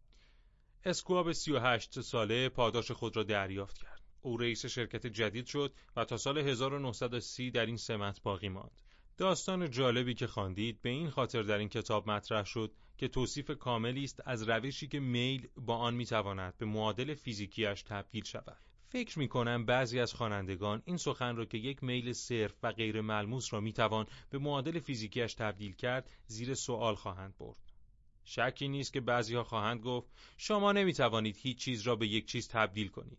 اسکواب 38 ساله پاداش خود را دریافت کرد. او رئیس شرکت جدید شد و تا سال 1930 در این سمت باقی ماند. داستان جالبی که خواندید به این خاطر در این کتاب مطرح شد که توصیف کاملی است از روشی که میل با آن می‌تواند به معادل فیزیکیش تبدیل شود. فکر می کنم بعضی از خوانندگان این سخن را که یک میل صرف و غیر ملموس را می‌توان به معادل فیزیکیش تبدیل کرد زیر سوال خواهند برد. شکی نیست که بعضیها خواهند گفت شما نمی توانید هیچ چیز را به یک چیز تبدیل کنید.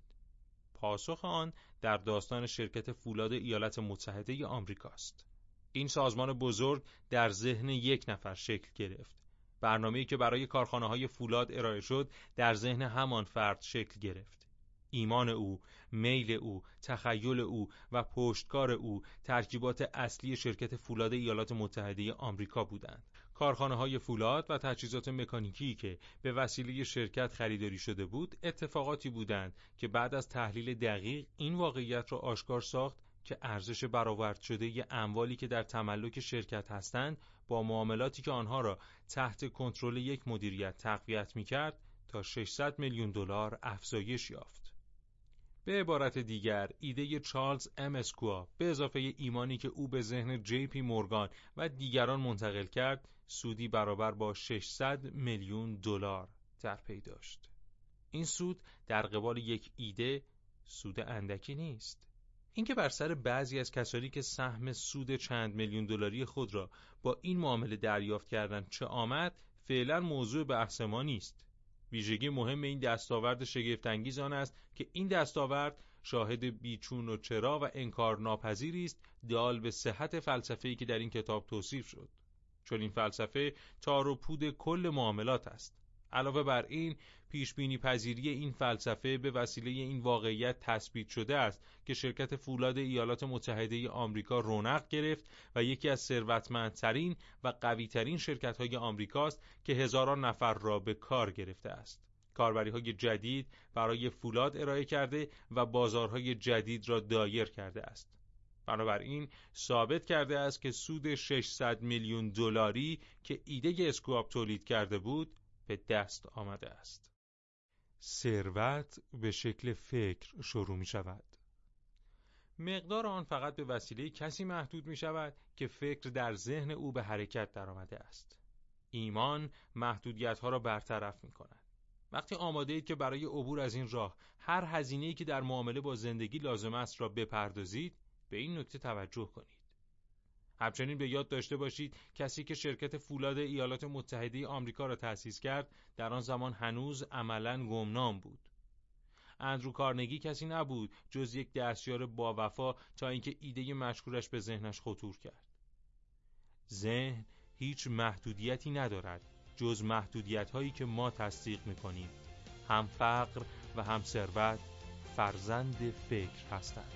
پاسخ آن در داستان شرکت فولاد ایالات متحده آمریکاست. این سازمان بزرگ در ذهن یک نفر شکل گرفت. برنامه‌ای که برای کارخانه های فولاد ارائه شد در ذهن همان فرد شکل گرفت. ایمان او، میل او، تخیل او و پشتکار او ترکیبات اصلی شرکت فولاد ایالات متحده آمریکا بودند. کارخانه های فولاد و تجهیزات مکانیکی که به وسیله شرکت خریداری شده بود اتفاقاتی بودند که بعد از تحلیل دقیق این واقعیت را آشکار ساخت که ارزش برآورد شده ی اموالی که در تملک شرکت هستند با معاملاتی که آنها را تحت کنترل یک مدیریت تقویت می کرد تا 600 میلیون دلار افزایش یافت. به عبارت دیگر ایده چارلز ام اسکوا به اضافه ایمانی که او به ذهن جی پی مورگان و دیگران منتقل کرد سودی برابر با 600 میلیون دلار در پی داشت. این سود در قبال یک ایده سود اندکی نیست. اینکه بر سر بعضی از کسانی که سهم سود چند میلیون دلاری خود را با این معامله دریافت کردند چه آمد فعلا موضوع بحث ما نیست. ویژگی مهم این دستاورد شگفتانگیز آن است که این دستاورد شاهد بیچون و چرا و انکار ناپذیری است دال به صحت فلسفه‌ای که در این کتاب توصیف شد. چون این فلسفه تار و پود کل معاملات است. علاوه بر این پیش بینی پذیری این فلسفه به وسیله این واقعیت تثبیت شده است که شرکت فولاد ایالات متحده آمریکا رونق گرفت و یکی از ثروتمندترین و قویترین شرکت‌های آمریکاست که هزاران نفر را به کار گرفته است. کاربری های جدید برای فولاد ارائه کرده و بازارهای جدید را دایر کرده است. بنابراین ثابت کرده است که سود 600 میلیون دلاری که ایده اسکواب تولید کرده بود به دست آمده است. ثروت به شکل فکر شروع می شود. مقدار آن فقط به وسیله کسی محدود می شود که فکر در ذهن او به حرکت درآمده است. ایمان محدودیت ها را برطرف می کند. وقتی آماده اید که برای عبور از این راه هر هزینه‌ای که در معامله با زندگی لازم است را بپردازید، به این نکته توجه کنید. همچنین به یاد داشته باشید کسی که شرکت فولاد ایالات متحده آمریکا را تأسیس کرد در آن زمان هنوز عملا گمنام بود. اندرو کارنگی کسی نبود جز یک دستیار با وفا تا اینکه ایده مشکورش به ذهنش خطور کرد. ذهن هیچ محدودیتی ندارد جز محدودیت هایی که ما تصدیق می‌کنیم هم فقر و هم ثروت فرزند فکر هستند